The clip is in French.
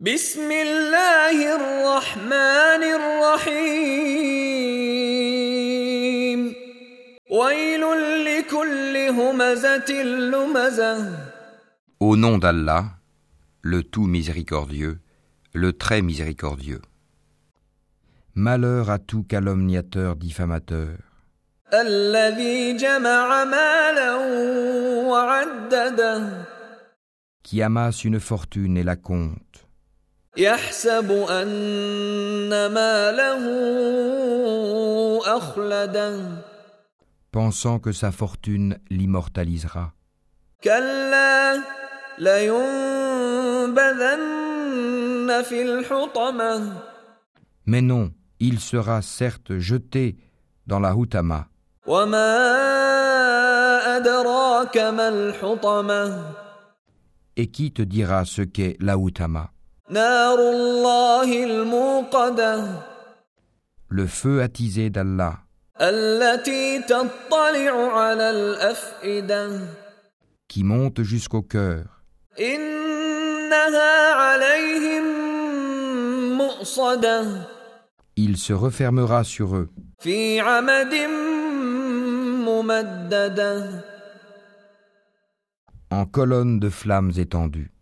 بسم الله الرحمن الرحيم ويل لكل همزة لمزة Au nom d'Allah, le tout miséricordieux, le très miséricordieux. Malheur à tout calomniateur diffamateur, الذي جمع مالا وعدده qui amasse une fortune et la compte, يحسب أن ماله أخلده pensant que sa fortune l'immortalisera. كلا لينبذن في الحطمة Mais non, il sera certes jeté dans la Houtama. وما أدراك ما الحطمة Et qui te dira ce qu'est la Houtama نار الله الموقدة le feu attisé d'Allah. Qui monte jusqu'au cœur. Il se refermera sur eux. En colonne de flammes étendues.